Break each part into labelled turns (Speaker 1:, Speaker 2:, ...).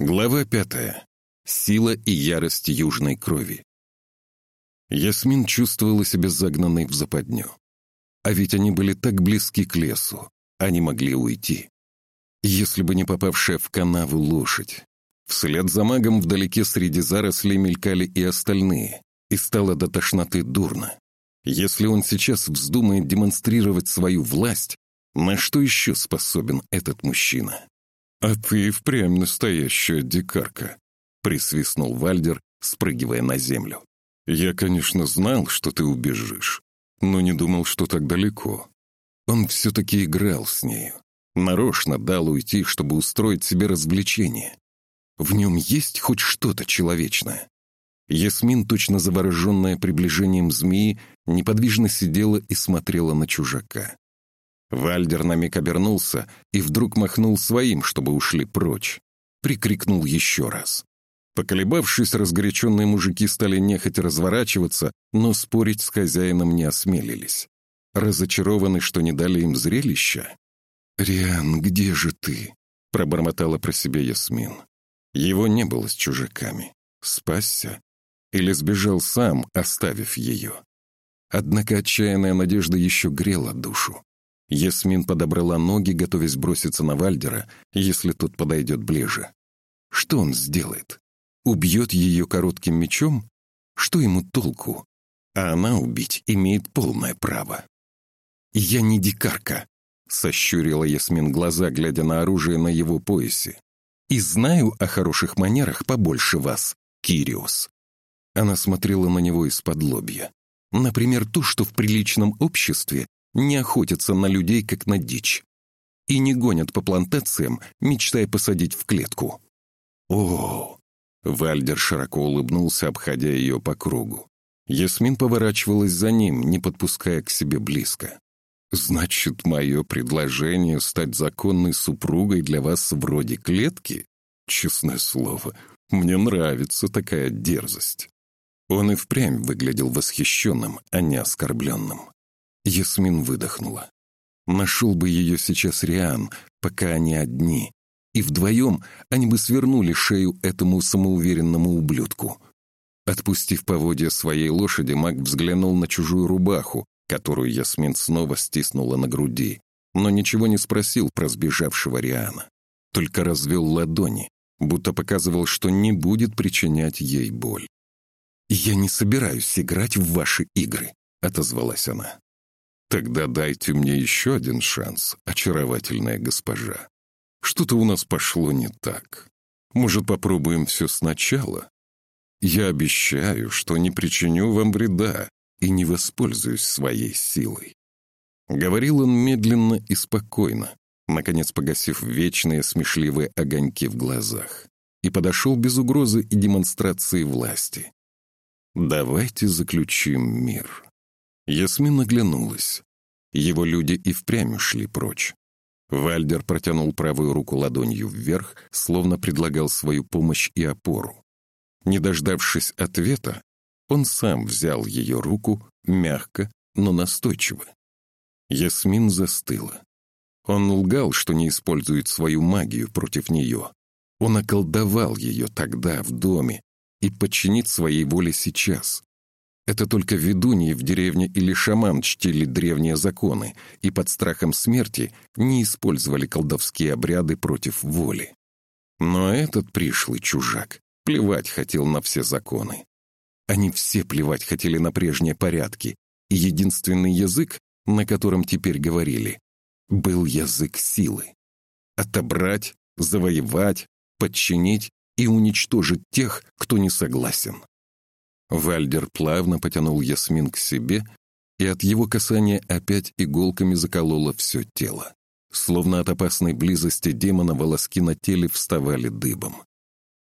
Speaker 1: Глава пятая. Сила и ярость южной крови. Ясмин чувствовала себя загнанной в западню. А ведь они были так близки к лесу, они могли уйти. Если бы не попавшая в канаву лошадь. Вслед за магом вдалеке среди зарослей мелькали и остальные, и стало до тошноты дурно. Если он сейчас вздумает демонстрировать свою власть, на что еще способен этот мужчина? «А ты впрямь настоящая дикарка», — присвистнул Вальдер, спрыгивая на землю. «Я, конечно, знал, что ты убежишь, но не думал, что так далеко. Он все-таки играл с нею. Нарочно дал уйти, чтобы устроить себе развлечение. В нем есть хоть что-то человечное. Ясмин, точно завороженная приближением змеи, неподвижно сидела и смотрела на чужака. Вальдер на миг обернулся и вдруг махнул своим, чтобы ушли прочь. Прикрикнул еще раз. Поколебавшись, разгоряченные мужики стали нехоть разворачиваться, но спорить с хозяином не осмелились. Разочарованы, что не дали им зрелища. «Риан, где же ты?» — пробормотала про себя Ясмин. Его не было с чужаками. Спасся? Или сбежал сам, оставив ее? Однако отчаянная надежда еще грела душу. Ясмин подобрала ноги, готовясь броситься на Вальдера, если тот подойдет ближе. Что он сделает? Убьет ее коротким мечом? Что ему толку? А она убить имеет полное право. «Я не дикарка», — сощурила Ясмин глаза, глядя на оружие на его поясе. «И знаю о хороших манерах побольше вас, Кириос». Она смотрела на него из-под лобья. Например, то, что в приличном обществе не охотятся на людей, как на дичь. И не гонят по плантациям, мечтая посадить в клетку. О, Вальдер широко улыбнулся, обходя ее по кругу. Ясмин поворачивалась за ним, не подпуская к себе близко. «Значит, мое предложение стать законной супругой для вас вроде клетки? Честное слово, мне нравится такая дерзость». Он и впрямь выглядел восхищенным, а не оскорбленным. Ясмин выдохнула. Нашел бы ее сейчас Риан, пока они одни. И вдвоем они бы свернули шею этому самоуверенному ублюдку. Отпустив поводья своей лошади, маг взглянул на чужую рубаху, которую Ясмин снова стиснула на груди, но ничего не спросил про сбежавшего Риана. Только развел ладони, будто показывал, что не будет причинять ей боль. «Я не собираюсь играть в ваши игры», — отозвалась она. Тогда дайте мне еще один шанс, очаровательная госпожа. Что-то у нас пошло не так. Может, попробуем все сначала? Я обещаю, что не причиню вам вреда и не воспользуюсь своей силой. Говорил он медленно и спокойно, наконец погасив вечные смешливые огоньки в глазах, и подошел без угрозы и демонстрации власти. «Давайте заключим мир». Ясмин оглянулась. Его люди и впрямь ушли прочь. Вальдер протянул правую руку ладонью вверх, словно предлагал свою помощь и опору. Не дождавшись ответа, он сам взял ее руку, мягко, но настойчиво. Ясмин застыла. Он лгал, что не использует свою магию против нее. Он околдовал ее тогда, в доме, и подчинит своей воле сейчас. Это только ведуньи в деревне или шаман чтили древние законы и под страхом смерти не использовали колдовские обряды против воли. Но этот пришлый чужак плевать хотел на все законы. Они все плевать хотели на прежние порядки, и единственный язык, на котором теперь говорили, был язык силы. Отобрать, завоевать, подчинить и уничтожить тех, кто не согласен. Вальдер плавно потянул Ясмин к себе, и от его касания опять иголками закололо все тело. Словно от опасной близости демона волоски на теле вставали дыбом.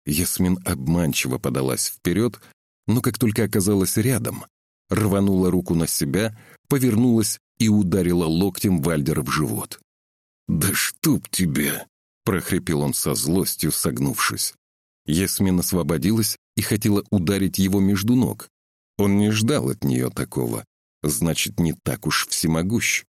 Speaker 1: Ясмин обманчиво подалась вперед, но как только оказалась рядом, рванула руку на себя, повернулась и ударила локтем Вальдера в живот. «Да чтоб тебя!» — прохрипел он со злостью, согнувшись. Ясмин освободилась и хотела ударить его между ног. Он не ждал от нее такого, значит, не так уж всемогущ.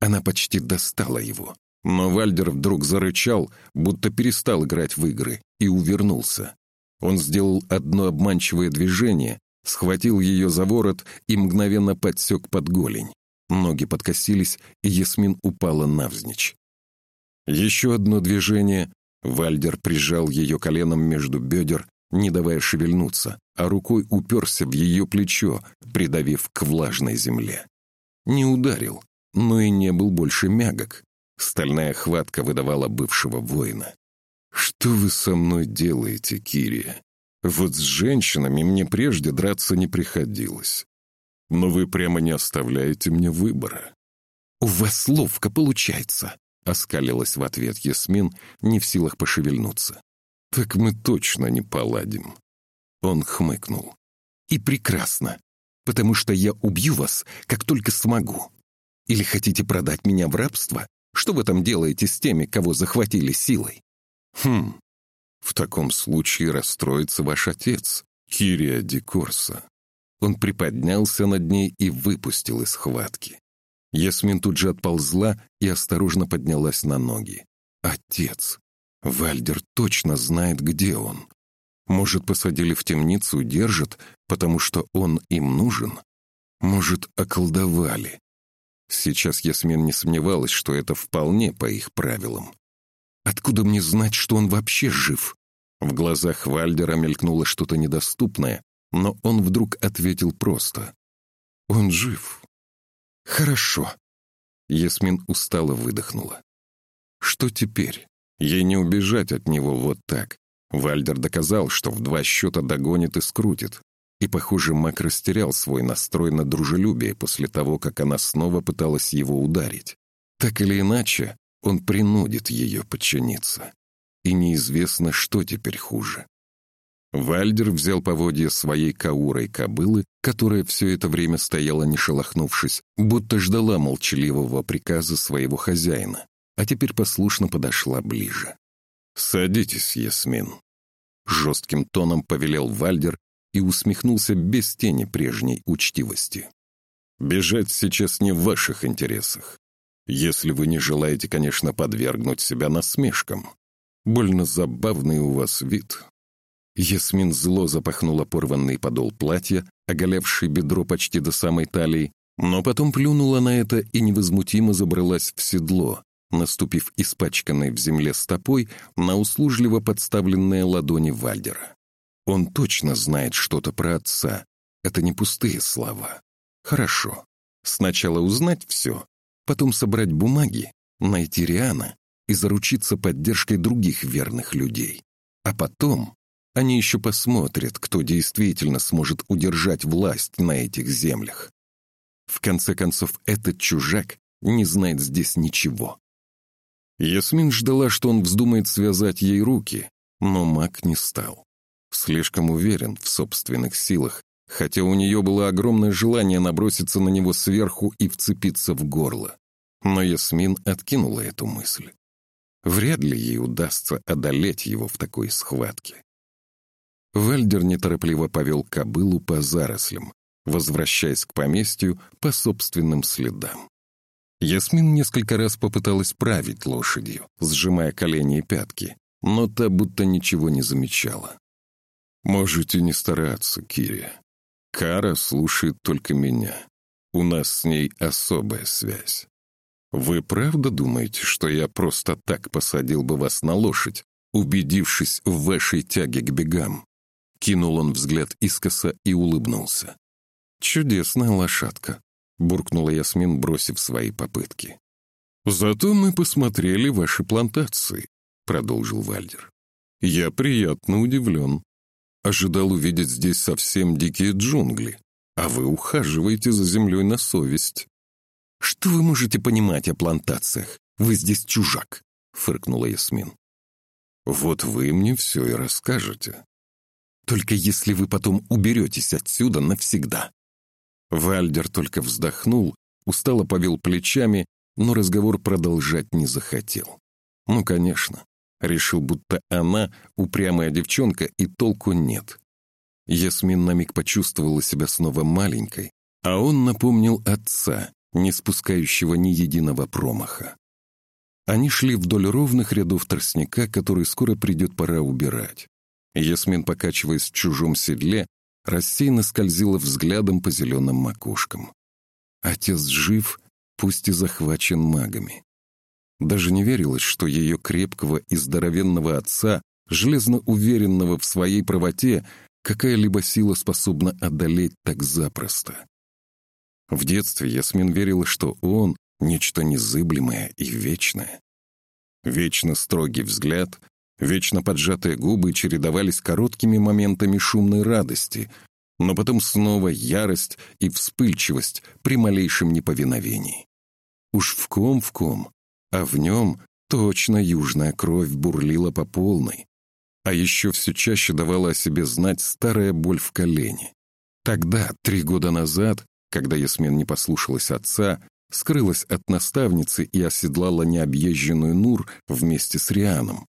Speaker 1: Она почти достала его, Но Вальдер вдруг зарычал, будто перестал играть в игры, и увернулся. Он сделал одно обманчивое движение, схватил ее за ворот и мгновенно подсек под голень. Ноги подкосились, и Ясмин упала навзничь. Еще одно движение. Вальдер прижал ее коленом между бедер, не давая шевельнуться, а рукой уперся в ее плечо, придавив к влажной земле. Не ударил, но и не был больше мягок. Стальная хватка выдавала бывшего воина. «Что вы со мной делаете, Кирия? Вот с женщинами мне прежде драться не приходилось. Но вы прямо не оставляете мне выбора». «У вас ловко получается», — оскалилась в ответ Ясмин, не в силах пошевельнуться. «Так мы точно не поладим». Он хмыкнул. «И прекрасно, потому что я убью вас, как только смогу. Или хотите продать меня в рабство? Что вы там делаете с теми, кого захватили силой?» «Хм, в таком случае расстроится ваш отец, Кирия Дикорса». Он приподнялся над ней и выпустил из схватки. Ясмин тут же отползла и осторожно поднялась на ноги. «Отец! Вальдер точно знает, где он. Может, посадили в темницу, держат, потому что он им нужен? Может, околдовали?» Сейчас Ясмин не сомневалась, что это вполне по их правилам. «Откуда мне знать, что он вообще жив?» В глазах Вальдера мелькнуло что-то недоступное, но он вдруг ответил просто. «Он жив». «Хорошо». Ясмин устало выдохнула. «Что теперь? Ей не убежать от него вот так. Вальдер доказал, что в два счета догонит и скрутит. И, похоже, Мак растерял свой настрой на дружелюбие после того, как она снова пыталась его ударить. Так или иначе, он принудит ее подчиниться. И неизвестно, что теперь хуже. Вальдер взял поводья своей каурой кобылы, которая все это время стояла не шелохнувшись, будто ждала молчаливого приказа своего хозяина, а теперь послушно подошла ближе. «Садитесь, Ясмин», — жестким тоном повелел Вальдер и усмехнулся без тени прежней учтивости. «Бежать сейчас не в ваших интересах. Если вы не желаете, конечно, подвергнуть себя насмешкам. Больно забавный у вас вид». Ясмин зло запахнула порванный подол платья, оголевший бедро почти до самой талии, но потом плюнула на это и невозмутимо забралась в седло, наступив испачканной в земле стопой на услужливо подставленные ладони Вальдера. Он точно знает что-то про отца. Это не пустые слова. Хорошо. Сначала узнать все, потом собрать бумаги, найти Риана и заручиться поддержкой других верных людей. А потом они еще посмотрят, кто действительно сможет удержать власть на этих землях. В конце концов, этот чужак не знает здесь ничего. Ясмин ждала, что он вздумает связать ей руки, но маг не стал. Слишком уверен в собственных силах, хотя у нее было огромное желание наброситься на него сверху и вцепиться в горло. Но Ясмин откинула эту мысль. Вряд ли ей удастся одолеть его в такой схватке. Вальдер неторопливо повел кобылу по зарослям, возвращаясь к поместью по собственным следам. Ясмин несколько раз попыталась править лошадью, сжимая колени и пятки, но та будто ничего не замечала. «Можете не стараться, Кири. Кара слушает только меня. У нас с ней особая связь. Вы правда думаете, что я просто так посадил бы вас на лошадь, убедившись в вашей тяге к бегам?» Кинул он взгляд искоса и улыбнулся. «Чудесная лошадка», — буркнула Ясмин, бросив свои попытки. «Зато мы посмотрели ваши плантации», — продолжил Вальдер. «Я приятно удивлен. Ожидал увидеть здесь совсем дикие джунгли, а вы ухаживаете за землей на совесть. «Что вы можете понимать о плантациях? Вы здесь чужак», — фыркнула Ясмин. «Вот вы мне все и расскажете. Только если вы потом уберетесь отсюда навсегда». Вальдер только вздохнул, устало повел плечами, но разговор продолжать не захотел. Ну, конечно. Решил, будто она упрямая девчонка, и толку нет. Ясмин на миг почувствовала себя снова маленькой, а он напомнил отца, не спускающего ни единого промаха. Они шли вдоль ровных рядов тростника, который скоро придет пора убирать. Ясмин, покачиваясь в чужом седле, рассеянно скользила взглядом по зеленым макушкам. Отец жив, пусть и захвачен магами. Даже не верилось, что ее крепкого и здоровенного отца, железно уверенного в своей правоте, какая-либо сила способна одолеть так запросто. В детстве Ясмин верила, что он — нечто незыблемое и вечное. Вечно строгий взгляд, вечно поджатые губы чередовались короткими моментами шумной радости, но потом снова ярость и вспыльчивость при малейшем неповиновении. Уж в ком в ком, а в нем точно южная кровь бурлила по полной. А еще все чаще давала о себе знать старая боль в колене. Тогда, три года назад, когда Ясмин не послушалась отца, скрылась от наставницы и оседлала необъезженную Нур вместе с Рианом.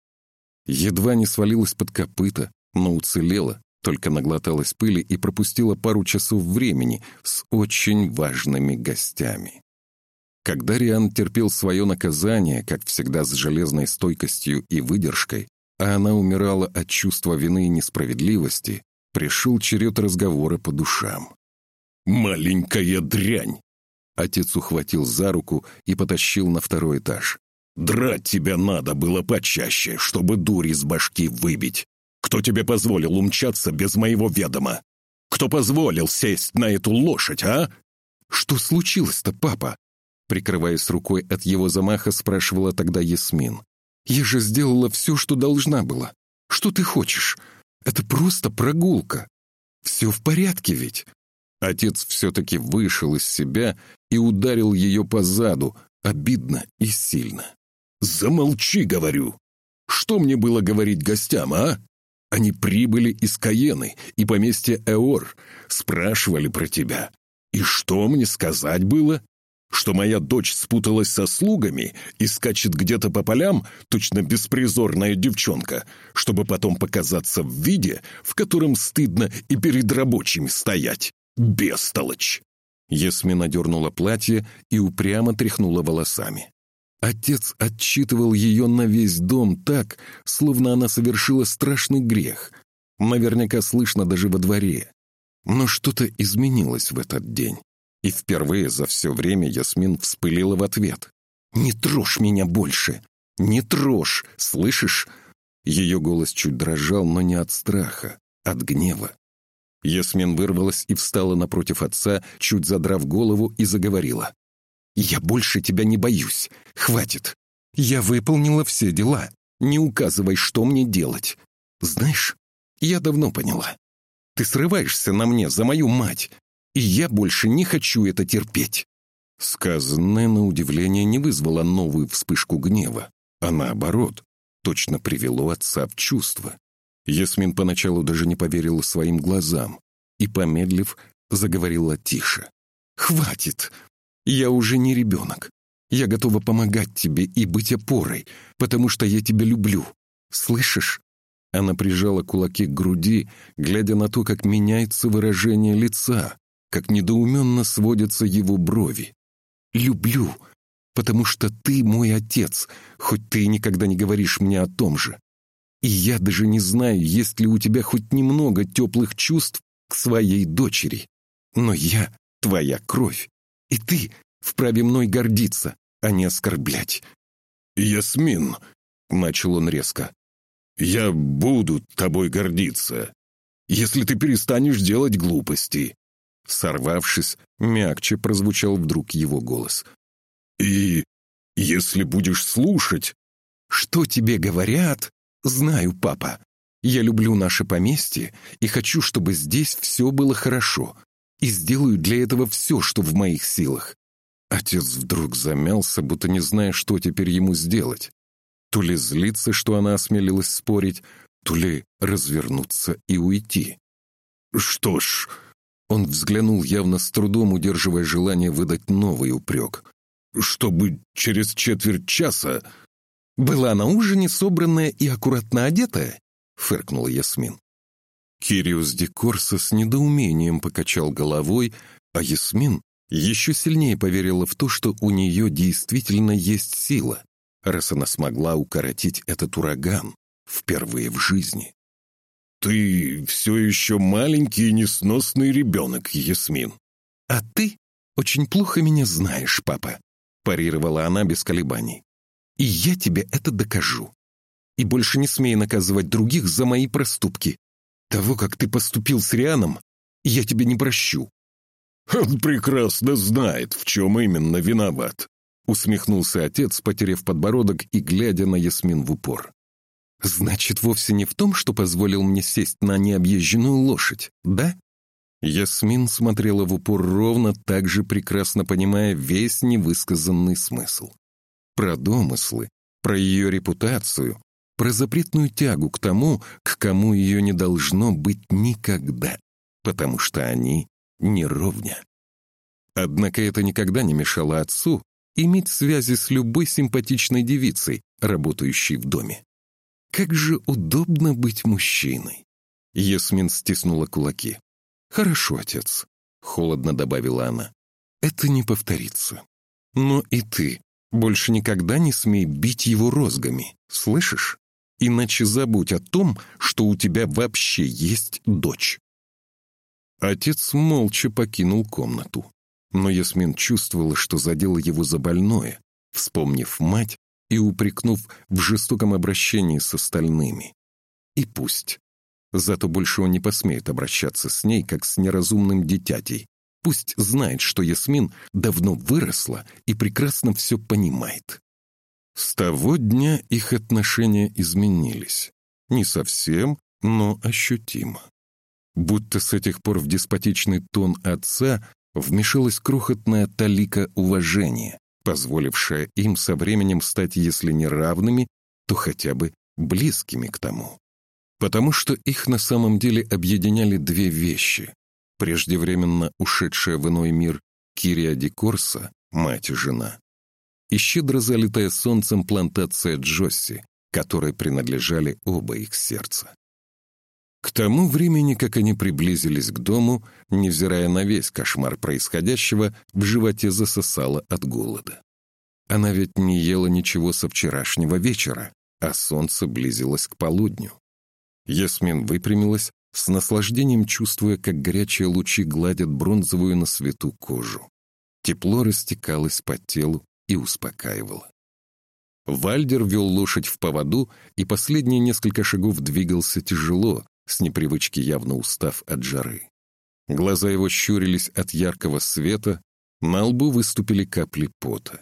Speaker 1: Едва не свалилась под копыта, но уцелела, только наглоталась пыли и пропустила пару часов времени с очень важными гостями. Когда Риан терпел свое наказание, как всегда с железной стойкостью и выдержкой, а она умирала от чувства вины и несправедливости, пришел черед разговора по душам. «Маленькая дрянь!» Отец ухватил за руку и потащил на второй этаж. «Драть тебя надо было почаще, чтобы дурь из башки выбить. Кто тебе позволил умчаться без моего ведома? Кто позволил сесть на эту лошадь, а?» «Что случилось-то, папа?» Прикрываясь рукой от его замаха, спрашивала тогда Ясмин. «Я же сделала все, что должна была. Что ты хочешь? Это просто прогулка. Все в порядке ведь?» Отец все-таки вышел из себя и ударил ее по заду, обидно и сильно. «Замолчи, говорю! Что мне было говорить гостям, а? Они прибыли из Каены и поместья Эор, спрашивали про тебя. И что мне сказать было? Что моя дочь спуталась со слугами и скачет где-то по полям, точно беспризорная девчонка, чтобы потом показаться в виде, в котором стыдно и перед рабочими стоять. Бестолочь!» Ясмина дернула платье и упрямо тряхнула волосами. Отец отчитывал ее на весь дом так, словно она совершила страшный грех. Наверняка слышно даже во дворе. Но что-то изменилось в этот день. И впервые за все время Ясмин вспылила в ответ. «Не трожь меня больше! Не трожь! Слышишь?» Ее голос чуть дрожал, но не от страха, от гнева. Ясмин вырвалась и встала напротив отца, чуть задрав голову, и заговорила. «Я больше тебя не боюсь. Хватит. Я выполнила все дела. Не указывай, что мне делать. Знаешь, я давно поняла. Ты срываешься на мне за мою мать, и я больше не хочу это терпеть». Сказанное на удивление не вызвало новую вспышку гнева, а наоборот, точно привело отца в чувство. Ясмин поначалу даже не поверила своим глазам и, помедлив, заговорила тише. «Хватит! Я уже не ребенок. Я готова помогать тебе и быть опорой, потому что я тебя люблю. Слышишь?» Она прижала кулаки к груди, глядя на то, как меняется выражение лица, как недоуменно сводятся его брови. «Люблю, потому что ты мой отец, хоть ты никогда не говоришь мне о том же. И я даже не знаю, есть ли у тебя хоть немного теплых чувств к своей дочери. Но я твоя кровь, и ты вправе мной гордиться, а не оскорблять». «Ясмин», — начал он резко, — «я буду тобой гордиться, если ты перестанешь делать глупости». Сорвавшись, мягче прозвучал вдруг его голос. «И если будешь слушать...» «Что тебе говорят?» «Знаю, папа. Я люблю наше поместье и хочу, чтобы здесь все было хорошо. И сделаю для этого все, что в моих силах». Отец вдруг замялся, будто не зная, что теперь ему сделать. То ли злиться, что она осмелилась спорить, то ли развернуться и уйти. «Что ж...» Он взглянул явно с трудом, удерживая желание выдать новый упрек. «Чтобы через четверть часа «Была на ужине собранная и аккуратно одетая?» — фыркнула Ясмин. Кириус Декорса с недоумением покачал головой, а Ясмин еще сильнее поверила в то, что у нее действительно есть сила, раз она смогла укоротить этот ураган впервые в жизни. «Ты все еще маленький и несносный ребенок, Ясмин». «А ты очень плохо меня знаешь, папа», — парировала она без колебаний. «И я тебе это докажу. И больше не смей наказывать других за мои проступки. Того, как ты поступил с Рианом, я тебе не прощу».
Speaker 2: «Он прекрасно знает, в чем именно виноват», — усмехнулся отец, потеряв подбородок и глядя на Ясмин в упор.
Speaker 1: «Значит, вовсе не в том, что позволил мне сесть на необъезженную лошадь, да?» Ясмин смотрела в упор ровно так же прекрасно понимая весь невысказанный смысл. Про домыслы, про ее репутацию, про запретную тягу к тому, к кому ее не должно быть никогда, потому что они не ровня. Однако это никогда не мешало отцу иметь связи с любой симпатичной девицей, работающей в доме. Как же удобно быть мужчиной. Ясмин стиснула кулаки. «Хорошо, отец», — холодно добавила она. «Это не повторится. Но и ты больше никогда не смей бить его розгами, слышишь? Иначе забудь о том, что у тебя вообще есть дочь». Отец молча покинул комнату. Но Ясмин чувствовала, что задела его за больное, вспомнив мать и упрекнув в жестоком обращении с остальными. И пусть. Зато больше он не посмеет обращаться с ней, как с неразумным дитятей. Пусть знает, что Ясмин давно выросла и прекрасно все понимает. С того дня их отношения изменились. Не совсем, но ощутимо. Будто с этих пор в деспотичный тон отца вмешалась крохотная талика уважения, позволившая им со временем стать, если не равными, то хотя бы близкими к тому. Потому что их на самом деле объединяли две вещи. Преждевременно ушедшая в иной мир Кирия Дикорса, мать и жена, и щедро залитая солнцем плантация Джосси, которой принадлежали оба их сердца. К тому времени, как они приблизились к дому, невзирая на весь кошмар происходящего, в животе засосало от голода. Она ведь не ела ничего со вчерашнего вечера, а солнце близилось к полудню. Ясмин выпрямилась, с наслаждением чувствуя, как горячие лучи гладят бронзовую на свету кожу. Тепло растекалось по телу и успокаивало. Вальдер вел лошадь в поводу, и последние несколько шагов двигался тяжело, с непривычки явно устав от жары. Глаза его щурились от яркого света, на лбу выступили капли пота.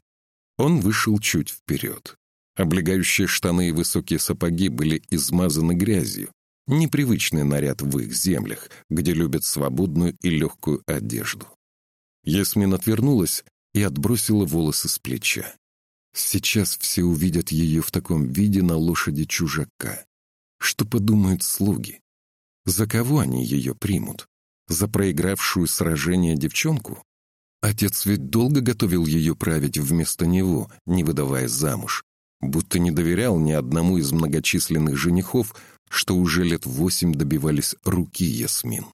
Speaker 1: Он вышел чуть вперед. Облегающие штаны и высокие сапоги были измазаны грязью, непривычный наряд в их землях, где любят свободную и легкую одежду. Ясмин отвернулась и отбросила волосы с плеча. Сейчас все увидят ее в таком виде на лошади чужака. Что подумают слуги? За кого они ее примут? За проигравшую сражение девчонку? Отец ведь долго готовил ее править вместо него, не выдавая замуж, будто не доверял ни одному из многочисленных женихов, что уже лет восемь добивались руки Ясмин.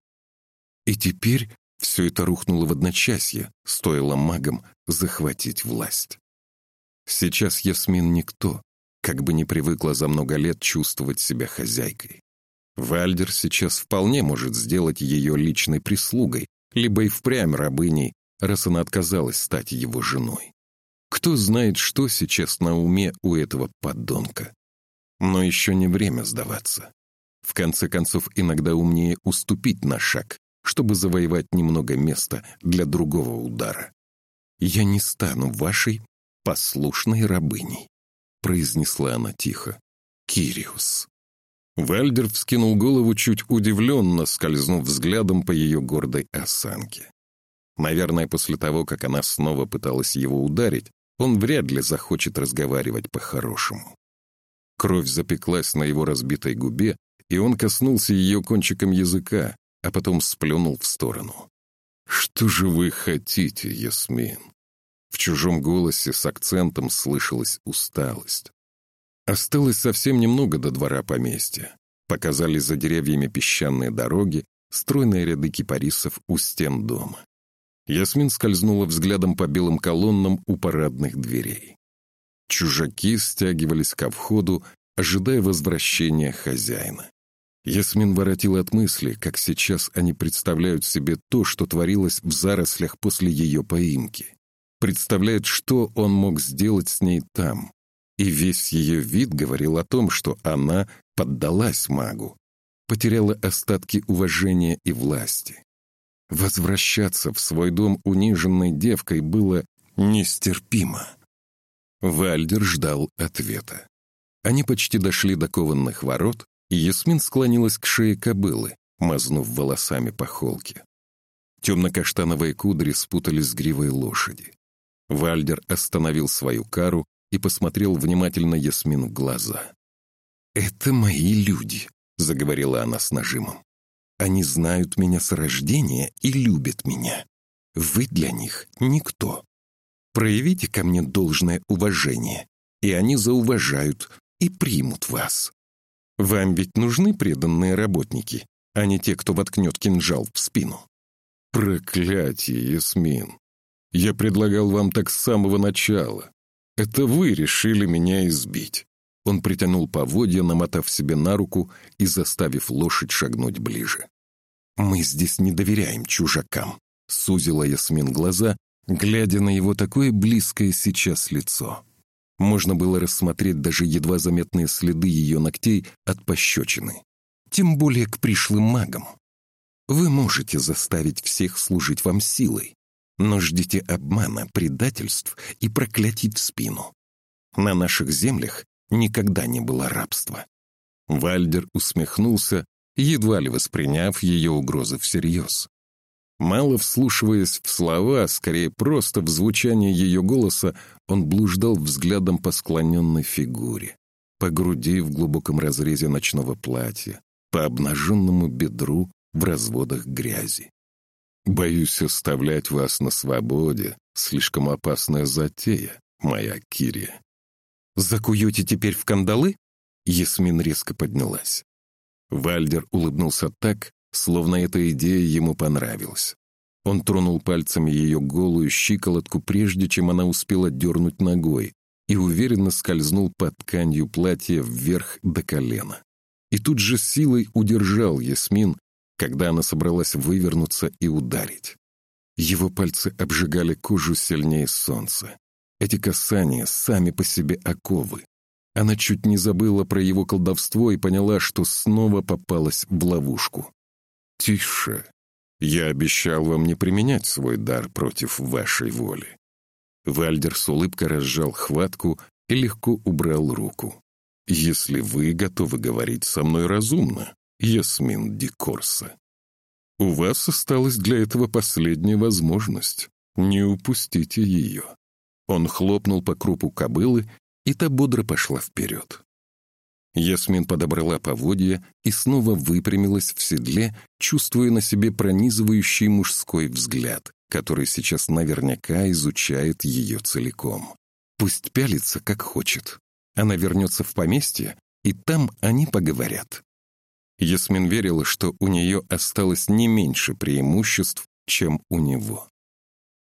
Speaker 1: И теперь все это рухнуло в одночасье, стоило магам захватить власть. Сейчас Ясмин никто, как бы не привыкла за много лет чувствовать себя хозяйкой. Вальдер сейчас вполне может сделать ее личной прислугой, либо и впрямь рабыней, раз она отказалась стать его женой. Кто знает, что сейчас на уме у этого подонка. Но еще не время сдаваться. В конце концов, иногда умнее уступить на шаг, чтобы завоевать немного места для другого удара. «Я не стану вашей послушной рабыней», — произнесла она тихо. «Кириус». Вальдер вскинул голову чуть удивленно, скользнув взглядом по ее гордой осанке. Наверное, после того, как она снова пыталась его ударить, он вряд ли захочет разговаривать по-хорошему. Кровь запеклась на его разбитой губе, и он коснулся ее кончиком языка, а потом сплюнул в сторону. «Что же вы хотите, Ясмин?» В чужом голосе с акцентом слышалась усталость. Осталось совсем немного до двора поместья. Показались за деревьями песчаные дороги, стройные ряды кипарисов у стен дома. Ясмин скользнула взглядом по белым колоннам у парадных дверей. Чужаки стягивались ко входу, ожидая возвращения хозяина. Ясмин воротил от мысли, как сейчас они представляют себе то, что творилось в зарослях после ее поимки. Представляет, что он мог сделать с ней там. И весь ее вид говорил о том, что она поддалась магу, потеряла остатки уважения и власти. Возвращаться в свой дом униженной девкой было нестерпимо. Вальдер ждал ответа. Они почти дошли до кованных ворот, Ясмин склонилась к шее кобылы, мазнув волосами по холке. Темно-каштановые кудри спутались с гривой лошади. Вальдер остановил свою кару и посмотрел внимательно Ясмин в глаза. «Это мои люди», — заговорила она с нажимом. «Они знают меня с рождения и любят меня. Вы для них никто. Проявите ко мне должное уважение, и они зауважают и примут вас. Вам ведь нужны преданные работники, а не те, кто воткнет кинжал в спину.
Speaker 2: Проклятие, Ясмин. Я предлагал вам так с самого начала. Это вы решили меня избить.
Speaker 1: Он притянул поводья, намотав себе на руку и заставив лошадь шагнуть ближе. «Мы здесь не доверяем чужакам», — сузила Ясмин глаза, глядя на его такое близкое сейчас лицо. Можно было рассмотреть даже едва заметные следы ее ногтей от пощечины. Тем более к пришлым магам. Вы можете заставить всех служить вам силой, но ждите обмана, предательств и проклятий в спину. На наших землях никогда не было рабства. Вальдер усмехнулся, едва ли восприняв ее угрозы всерьез. Мало вслушиваясь в слова, скорее просто в звучание ее голоса, он блуждал взглядом по склоненной фигуре, по груди в глубоком разрезе ночного платья, по обнаженному бедру в разводах грязи. «Боюсь оставлять вас на свободе. Слишком опасная затея, моя Кирия». «Закуете теперь в кандалы?» Ясмин резко поднялась. Вальдер улыбнулся так, словно эта идея ему понравилась. Он тронул пальцами ее голую щиколотку, прежде чем она успела дернуть ногой, и уверенно скользнул под тканью платья вверх до колена. И тут же силой удержал Ясмин, когда она собралась вывернуться и ударить. Его пальцы обжигали кожу сильнее солнца. Эти касания сами по себе оковы. Она чуть не забыла про его колдовство и поняла, что снова попалась в ловушку. «Тише. Я обещал вам не применять свой дар против вашей воли». Вальдер с улыбкой разжал хватку и легко убрал руку. «Если вы готовы говорить со мной разумно, Ясмин Дикорса, у вас осталась для этого последняя возможность. Не упустите ее». Он хлопнул по крупу кобылы, и та бодро пошла вперед. Ясмин подобрала поводья и снова выпрямилась в седле, чувствуя на себе пронизывающий мужской взгляд, который сейчас наверняка изучает ее целиком. Пусть пялится, как хочет. Она вернется в поместье, и там они поговорят. Ясмин верила, что у нее осталось не меньше преимуществ, чем у него.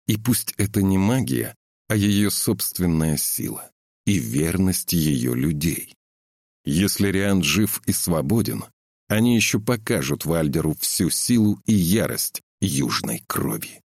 Speaker 1: И пусть это не магия, а ее собственная сила и верность ее людей. Если Риан жив и свободен, они еще покажут Вальдеру всю силу и ярость южной крови.